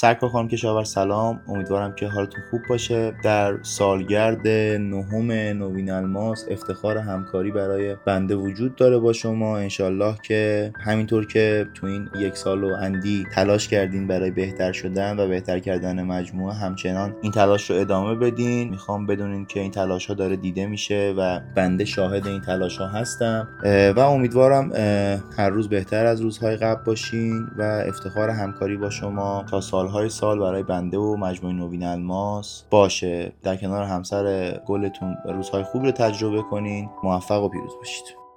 سرکار خانم کشاور سلام. امیدوارم که حالتون خوب باشه. در سالگرد نهم نوین الماس افتخار همکاری برای بنده وجود داره با شما. انشالله که همینطور که تو این یک سال و اندی تلاش کردین برای بهتر شدن و بهتر کردن مجموعه همچنان این تلاش رو ادامه بدین. می‌خوام بدونین که این تلاش ها داره دیده میشه و بنده شاهد این تلاش ها هستم و امیدوارم هر روز بهتر از روزهای قبل باشین و افتخار همکاری با شما تا سالهای سال برای بنده و مجموعه نوین الماس باشه. در کنار همسر گلتون روزهای خوب رو تجربه کنین. موفق و پیروز باشید.